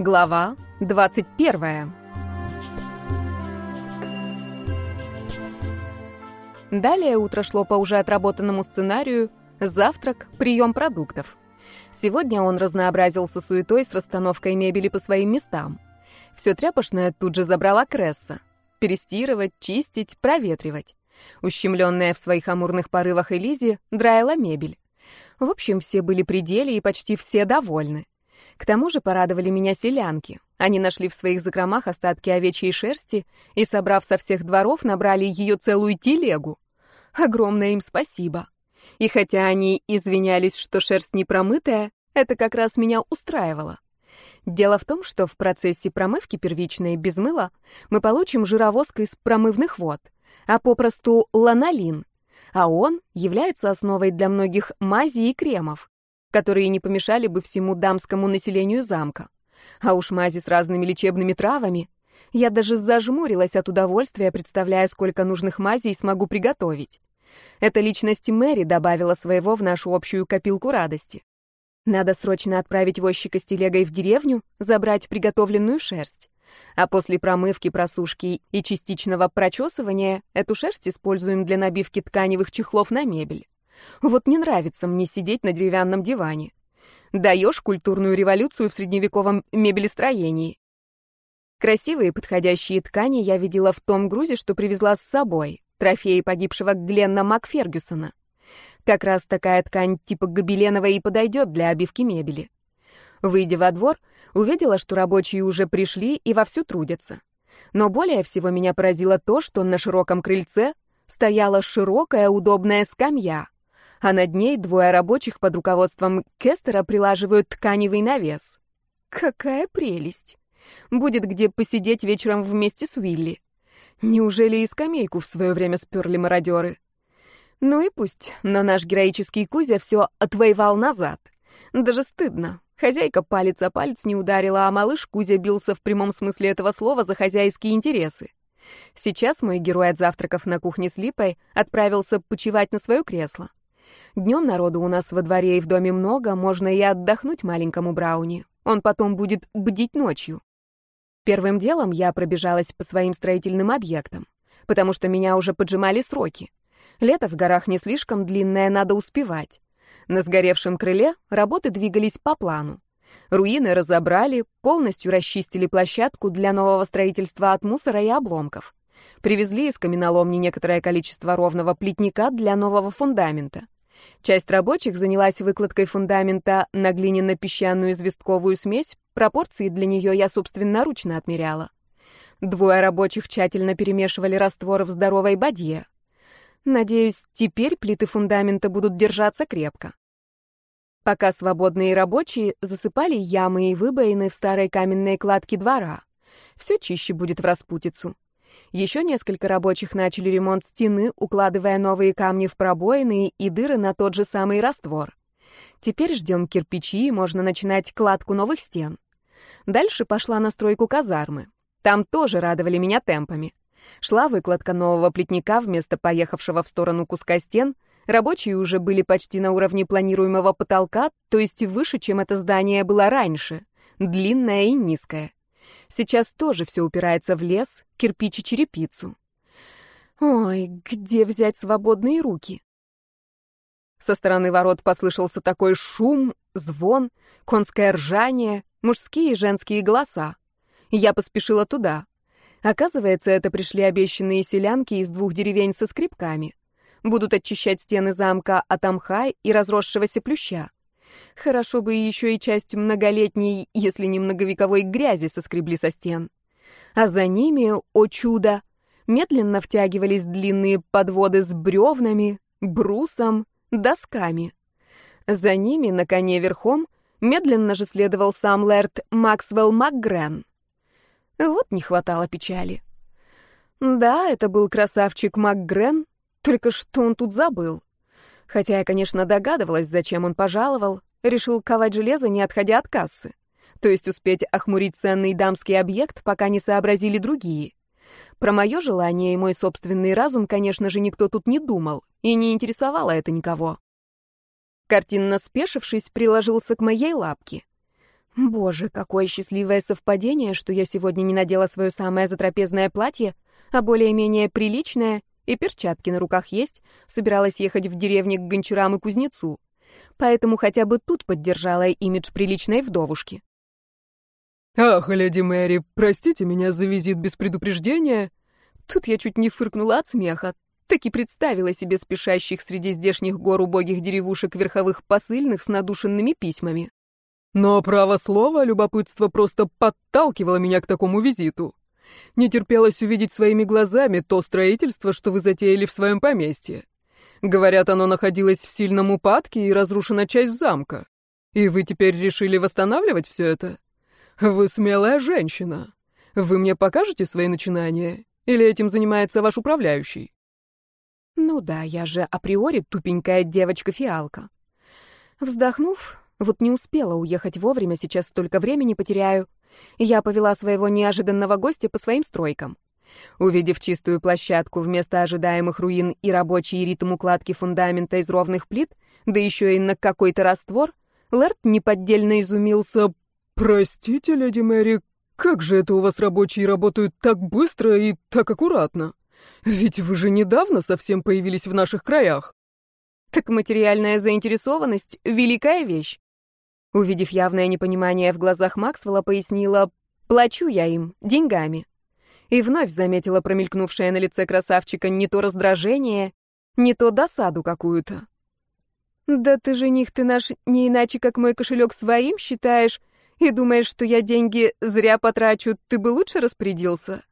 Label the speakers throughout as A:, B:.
A: Глава 21. Далее утро шло по уже отработанному сценарию. Завтрак, прием продуктов. Сегодня он разнообразился суетой с расстановкой мебели по своим местам. Все тряпочное тут же забрала Кресса. Перестирывать, чистить, проветривать. Ущемленная в своих амурных порывах Элизи драила мебель. В общем, все были при деле и почти все довольны. К тому же порадовали меня селянки. Они нашли в своих закромах остатки овечьей шерсти и, собрав со всех дворов, набрали ее целую телегу. Огромное им спасибо. И хотя они извинялись, что шерсть не промытая, это как раз меня устраивало. Дело в том, что в процессе промывки первичной без мыла мы получим жировоск из промывных вод, а попросту ланолин, а он является основой для многих мазей и кремов которые не помешали бы всему дамскому населению замка. А уж мази с разными лечебными травами. Я даже зажмурилась от удовольствия, представляя, сколько нужных мазей смогу приготовить. Эта личность Мэри добавила своего в нашу общую копилку радости. Надо срочно отправить возчика с телегой в деревню, забрать приготовленную шерсть. А после промывки, просушки и частичного прочесывания эту шерсть используем для набивки тканевых чехлов на мебель. Вот не нравится мне сидеть на деревянном диване. Даешь культурную революцию в средневековом мебелестроении. Красивые подходящие ткани я видела в том грузе, что привезла с собой, трофеи погибшего Гленна Макфергюсона. Как раз такая ткань типа гобеленовой и подойдет для обивки мебели. Выйдя во двор, увидела, что рабочие уже пришли и вовсю трудятся. Но более всего меня поразило то, что на широком крыльце стояла широкая удобная скамья, а над ней двое рабочих под руководством Кестера прилаживают тканевый навес. Какая прелесть! Будет где посидеть вечером вместе с Уилли. Неужели и скамейку в свое время сперли мародеры? Ну и пусть, но наш героический Кузя все отвоевал назад. Даже стыдно. Хозяйка палец о палец не ударила, а малыш Кузя бился в прямом смысле этого слова за хозяйские интересы. Сейчас мой герой от завтраков на кухне с Липой отправился почивать на свое кресло. Днем народу у нас во дворе и в доме много, можно и отдохнуть маленькому Брауни. Он потом будет бдить ночью. Первым делом я пробежалась по своим строительным объектам, потому что меня уже поджимали сроки. Лето в горах не слишком длинное, надо успевать. На сгоревшем крыле работы двигались по плану. Руины разобрали, полностью расчистили площадку для нового строительства от мусора и обломков. Привезли из каменоломни некоторое количество ровного плитника для нового фундамента. Часть рабочих занялась выкладкой фундамента на глиняно-песчаную известковую смесь, пропорции для нее я собственноручно отмеряла. Двое рабочих тщательно перемешивали раствор в здоровой бадье. Надеюсь, теперь плиты фундамента будут держаться крепко. Пока свободные рабочие засыпали ямы и выбоины в старой каменной кладке двора. Все чище будет в распутицу. Еще несколько рабочих начали ремонт стены, укладывая новые камни в пробоины и дыры на тот же самый раствор. Теперь ждем кирпичи, и можно начинать кладку новых стен. Дальше пошла настройку казармы. Там тоже радовали меня темпами. Шла выкладка нового плетника вместо поехавшего в сторону куска стен. Рабочие уже были почти на уровне планируемого потолка, то есть выше, чем это здание было раньше. Длинное и низкое. Сейчас тоже все упирается в лес, кирпич и черепицу. Ой, где взять свободные руки? Со стороны ворот послышался такой шум, звон, конское ржание, мужские и женские голоса. Я поспешила туда. Оказывается, это пришли обещанные селянки из двух деревень со скребками. Будут очищать стены замка от амха и разросшегося плюща. Хорошо бы еще и часть многолетней, если не многовековой грязи соскребли со стен. А за ними, о чудо, медленно втягивались длинные подводы с бревнами, брусом, досками. За ними, на коне верхом, медленно же следовал сам лэрд Максвелл МакГрен. Вот не хватало печали. Да, это был красавчик МакГрен, только что он тут забыл? Хотя я, конечно, догадывалась, зачем он пожаловал, решил ковать железо, не отходя от кассы. То есть успеть охмурить ценный дамский объект, пока не сообразили другие. Про мое желание и мой собственный разум, конечно же, никто тут не думал, и не интересовало это никого. Картинно спешившись, приложился к моей лапке. Боже, какое счастливое совпадение, что я сегодня не надела свое самое затрапезное платье, а более-менее приличное, и перчатки на руках есть, собиралась ехать в деревню к гончарам и кузнецу. Поэтому хотя бы тут поддержала имидж приличной вдовушки.
B: «Ах, леди Мэри, простите меня за визит без предупреждения».
A: Тут я чуть не фыркнула от смеха. Так и представила себе спешащих среди здешних гор убогих деревушек верховых посыльных с надушенными письмами.
B: Но право слова, любопытство просто подталкивало меня к такому визиту. Не терпелось увидеть своими глазами то строительство, что вы затеяли в своем поместье. Говорят, оно находилось в сильном упадке и разрушена часть замка. И вы теперь решили восстанавливать все это? Вы смелая женщина. Вы мне покажете свои начинания? Или этим занимается ваш управляющий?
A: Ну да, я же априори тупенькая девочка-фиалка. Вздохнув, вот не успела уехать вовремя, сейчас столько времени потеряю. Я повела своего неожиданного гостя по своим стройкам. Увидев чистую площадку вместо ожидаемых руин и рабочий ритм укладки фундамента из ровных плит, да еще и на какой-то раствор, Лэрд неподдельно изумился.
B: «Простите, леди Мэри, как же это у вас рабочие работают так быстро и так аккуратно? Ведь вы же недавно совсем появились в наших краях».
A: «Так материальная заинтересованность — великая вещь. Увидев явное непонимание в глазах Максвелла, пояснила, «Плачу я им, деньгами». И вновь заметила промелькнувшее на лице красавчика не то раздражение, не то досаду какую-то. «Да ты, жених, ты наш не иначе, как мой кошелек своим считаешь, и думаешь, что я деньги зря потрачу, ты бы лучше распорядился?»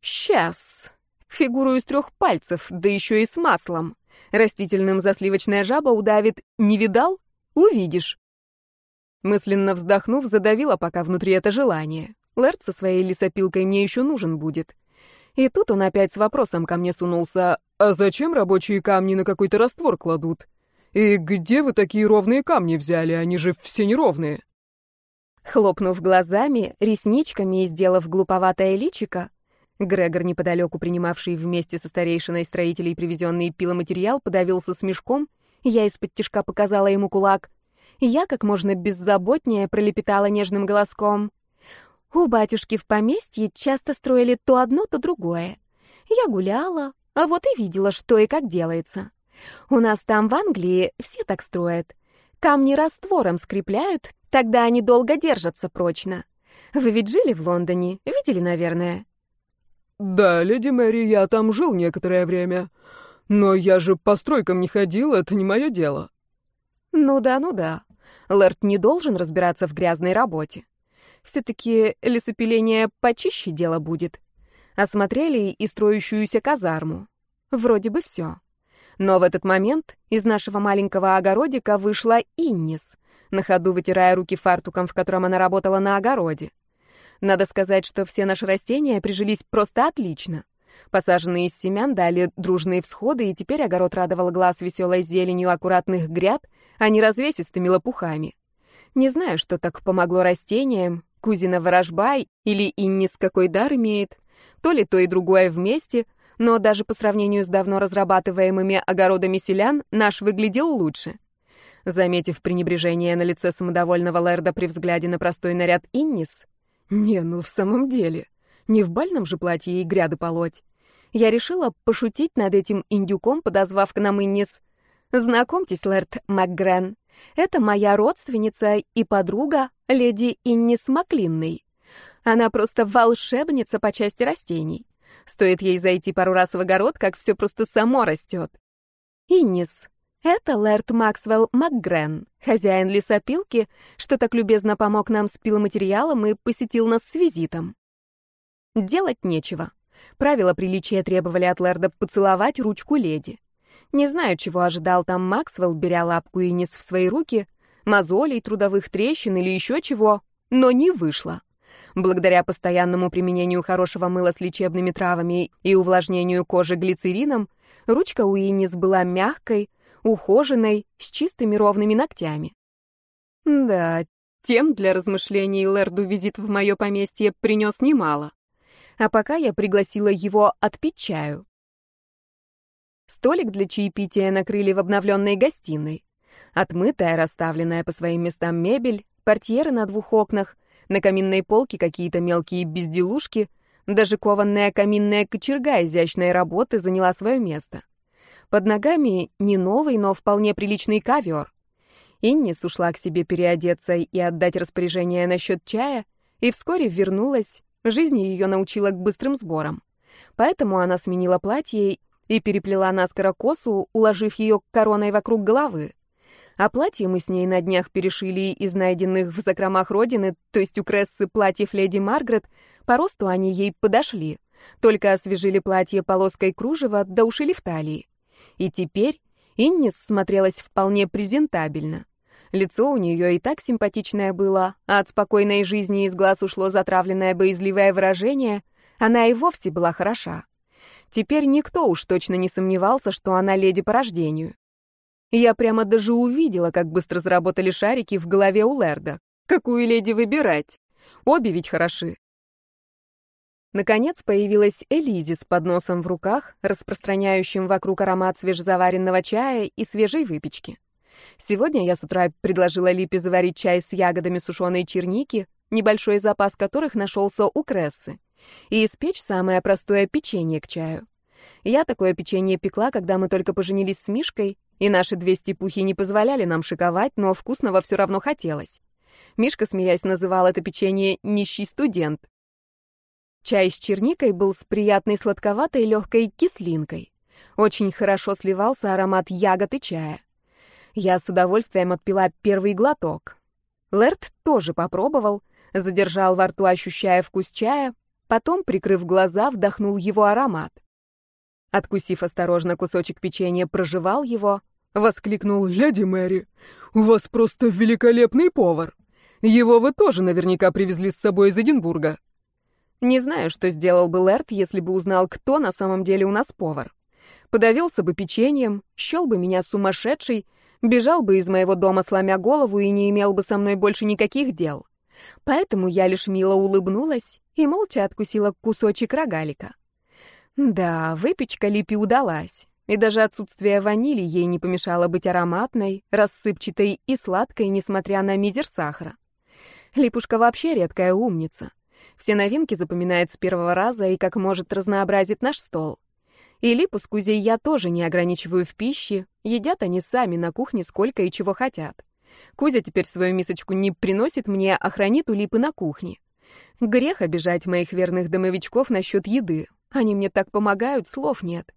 A: «Сейчас. Фигуру из трех пальцев, да еще и с маслом. Растительным засливочная жаба удавит. Не видал? Увидишь». Мысленно вздохнув, задавила пока внутри это желание. Лэрд со своей лесопилкой мне еще нужен будет. И тут он опять с вопросом ко мне сунулся.
B: «А зачем рабочие камни на какой-то раствор кладут? И где вы такие ровные камни взяли? Они же все неровные».
A: Хлопнув глазами, ресничками и сделав глуповатое личико, Грегор, неподалеку принимавший вместе со старейшиной строителей привезенный пиломатериал, подавился смешком, я из-под тишка показала ему кулак. Я как можно беззаботнее пролепетала нежным голоском. У батюшки в поместье часто строили то одно, то другое. Я гуляла, а вот и видела, что и как делается. У нас там в Англии все так строят. Камни раствором скрепляют, тогда они долго держатся прочно. Вы ведь жили в Лондоне, видели, наверное?
B: Да, леди Мэри, я там жил некоторое время. Но я же по стройкам не ходил, это не мое дело.
A: Ну да, ну да. Лэрд не должен разбираться в грязной работе. Все-таки лесопиление почище дело будет. Осмотрели и строящуюся казарму. Вроде бы все. Но в этот момент из нашего маленького огородика вышла Иннис, на ходу вытирая руки фартуком, в котором она работала на огороде. Надо сказать, что все наши растения прижились просто отлично. Посаженные из семян дали дружные всходы, и теперь огород радовал глаз веселой зеленью аккуратных гряд, а не развесистыми лопухами. Не знаю, что так помогло растениям, кузина ворожба или Иннис какой дар имеет, то ли то и другое вместе, но даже по сравнению с давно разрабатываемыми огородами селян наш выглядел лучше. Заметив пренебрежение на лице самодовольного Лерда при взгляде на простой наряд Иннис, не, ну в самом деле, не в бальном же платье и гряды полоть. Я решила пошутить над этим индюком, подозвав к нам Иннис. Знакомьтесь, Лэрд МакГрен. Это моя родственница и подруга, леди Иннис Маклинной. Она просто волшебница по части растений. Стоит ей зайти пару раз в огород, как все просто само растет. Иннис, это Лэрд Максвелл МакГрен, хозяин лесопилки, что так любезно помог нам с пиломатериалом и посетил нас с визитом. Делать нечего. Правила приличия требовали от Лэрда поцеловать ручку леди. Не знаю, чего ожидал там Максвелл, беря лапку Инис в свои руки, мозолей, трудовых трещин или еще чего, но не вышло. Благодаря постоянному применению хорошего мыла с лечебными травами и увлажнению кожи глицерином, ручка у Инис была мягкой, ухоженной, с чистыми ровными ногтями. Да, тем для размышлений Лэрду визит в мое поместье принес немало. А пока я пригласила его отпить чаю. Столик для чаепития накрыли в обновленной гостиной. Отмытая, расставленная по своим местам мебель, портьеры на двух окнах, на каминной полке какие-то мелкие безделушки, даже кованная каминная кочерга изящной работы заняла свое место. Под ногами не новый, но вполне приличный ковер. Иннис ушла к себе переодеться и отдать распоряжение насчет чая, и вскоре вернулась. Жизнь ее научила к быстрым сборам. Поэтому она сменила платье и переплела наскоро косу, уложив ее короной вокруг головы. А платье мы с ней на днях перешили из найденных в закромах родины, то есть у Крессы платьев леди Маргарет, по росту они ей подошли. Только освежили платье полоской кружева, да ушили в талии. И теперь Иннис смотрелась вполне презентабельно. Лицо у нее и так симпатичное было, а от спокойной жизни из глаз ушло затравленное боязливое выражение, она и вовсе была хороша. Теперь никто уж точно не сомневался, что она леди по рождению. Я прямо даже увидела, как быстро заработали шарики в голове у Лерда. Какую леди выбирать? Обе ведь хороши. Наконец появилась Элизи с подносом в руках, распространяющим вокруг аромат свежезаваренного чая и свежей выпечки. Сегодня я с утра предложила Липе заварить чай с ягодами сушеной черники, небольшой запас которых нашелся у Крессы, и испечь самое простое печенье к чаю. Я такое печенье пекла, когда мы только поженились с Мишкой, и наши две степухи не позволяли нам шиковать, но вкусного все равно хотелось. Мишка, смеясь, называл это печенье «нищий студент». Чай с черникой был с приятной сладковатой легкой кислинкой. Очень хорошо сливался аромат ягод и чая. Я с удовольствием отпила первый глоток. Лерт тоже попробовал, задержал во рту, ощущая вкус чая, потом, прикрыв глаза, вдохнул его аромат. Откусив осторожно кусочек печенья, прожевал его, воскликнул «Леди Мэри, у вас просто великолепный повар! Его вы тоже наверняка привезли с собой из Эдинбурга». Не знаю, что сделал бы Лерт, если бы узнал, кто на самом деле у нас повар. Подавился бы печеньем, щел бы меня сумасшедшей, бежал бы из моего дома, сломя голову, и не имел бы со мной больше никаких дел. Поэтому я лишь мило улыбнулась и молча откусила кусочек рогалика. Да, выпечка Липи удалась, и даже отсутствие ванили ей не помешало быть ароматной, рассыпчатой и сладкой, несмотря на мизер сахара. Липушка вообще редкая умница. Все новинки запоминает с первого раза и как может разнообразит наш стол. И Липу с Кузей я тоже не ограничиваю в пище, едят они сами на кухне сколько и чего хотят. Кузя теперь свою мисочку не приносит мне, а хранит у Липы на кухне. Грех обижать моих верных домовичков насчет еды. Они мне так помогают, слов нет.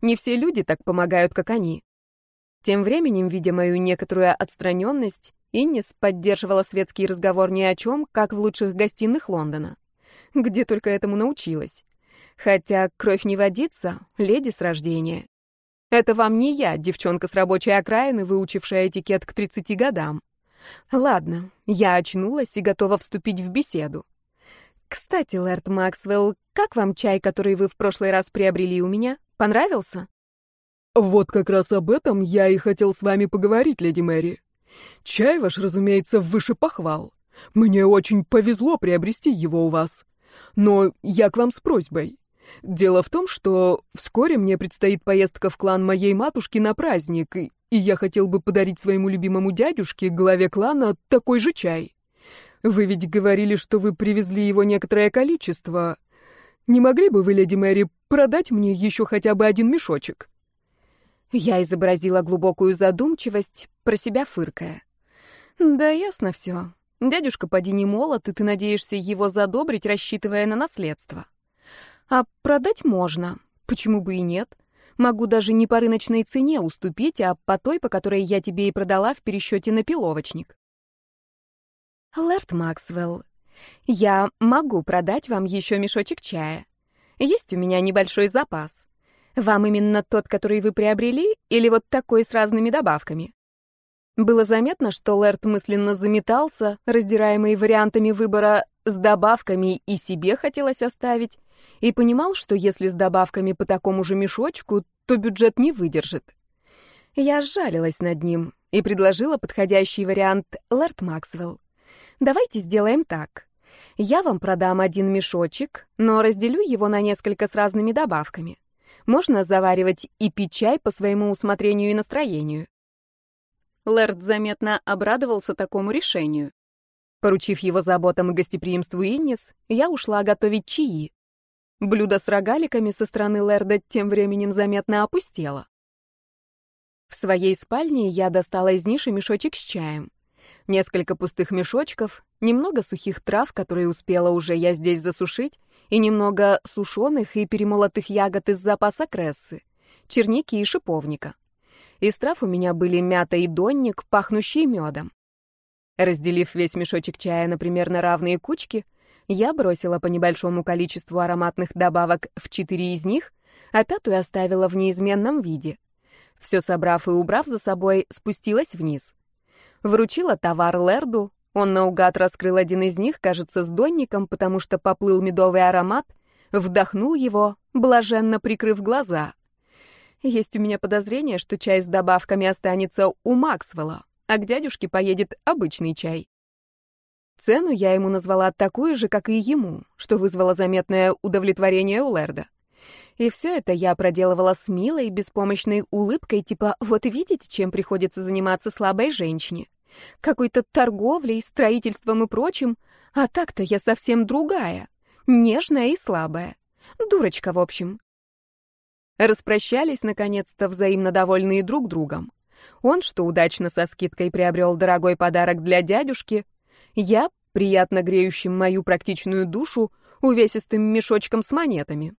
A: Не все люди так помогают, как они. Тем временем, видя мою некоторую отстраненность, Иннис поддерживала светский разговор ни о чем, как в лучших гостиных Лондона. Где только этому научилась. Хотя кровь не водится, леди с рождения. Это вам не я, девчонка с рабочей окраины, выучившая этикет к 30 годам. Ладно, я очнулась и готова вступить в беседу. Кстати, Лэрд Максвелл, как вам чай, который вы в прошлый раз приобрели у меня? Понравился?
B: Вот как раз об этом я и хотел с вами поговорить, леди Мэри. Чай ваш, разумеется, выше похвал. Мне очень повезло приобрести его у вас. Но я к вам с просьбой. Дело в том, что вскоре мне предстоит поездка в клан моей матушки на праздник, и, я хотел бы подарить своему любимому дядюшке, главе клана, такой же чай. Вы ведь говорили, что вы привезли его некоторое количество. Не могли бы вы, леди Мэри, продать мне еще хотя бы один мешочек?»
A: Я изобразила глубокую задумчивость, про себя фыркая. «Да ясно все. Дядюшка поди не молод, и ты надеешься его задобрить, рассчитывая на наследство. А продать можно. Почему бы и нет? Могу даже не по рыночной цене уступить, а по той, по которой я тебе и продала в пересчете на пиловочник. Лэрд Максвелл, я могу продать вам еще мешочек чая. Есть у меня небольшой запас. Вам именно тот, который вы приобрели, или вот такой с разными добавками? Было заметно, что Лэрд мысленно заметался, раздираемый вариантами выбора с добавками и себе хотелось оставить, и понимал, что если с добавками по такому же мешочку, то бюджет не выдержит. Я сжалилась над ним и предложила подходящий вариант Лэрд Максвелл. Давайте сделаем так. Я вам продам один мешочек, но разделю его на несколько с разными добавками. Можно заваривать и пить чай по своему усмотрению и настроению. Лэрд заметно обрадовался такому решению. Поручив его заботам и гостеприимству Иннис, я ушла готовить чаи. Блюдо с рогаликами со стороны Лерда тем временем заметно опустело. В своей спальне я достала из ниши мешочек с чаем. Несколько пустых мешочков, немного сухих трав, которые успела уже я здесь засушить, и немного сушеных и перемолотых ягод из запаса крессы, черники и шиповника. Из трав у меня были мята и донник, пахнущие медом. Разделив весь мешочек чая на примерно равные кучки, я бросила по небольшому количеству ароматных добавок в четыре из них, а пятую оставила в неизменном виде. Все собрав и убрав за собой, спустилась вниз. Вручила товар Лерду, он наугад раскрыл один из них, кажется, с донником, потому что поплыл медовый аромат, вдохнул его, блаженно прикрыв глаза. Есть у меня подозрение, что чай с добавками останется у Максвелла, а к дядюшке поедет обычный чай. Цену я ему назвала такую же, как и ему, что вызвало заметное удовлетворение у Лерда. И все это я проделывала с милой, беспомощной улыбкой, типа «Вот видите, чем приходится заниматься слабой женщине? Какой-то торговлей, строительством и прочим, а так-то я совсем другая, нежная и слабая. Дурочка, в общем». Распрощались, наконец-то, взаимно довольные друг другом. Он, что удачно со скидкой приобрел дорогой подарок для дядюшки, я, приятно греющим мою практичную душу, увесистым мешочком с монетами.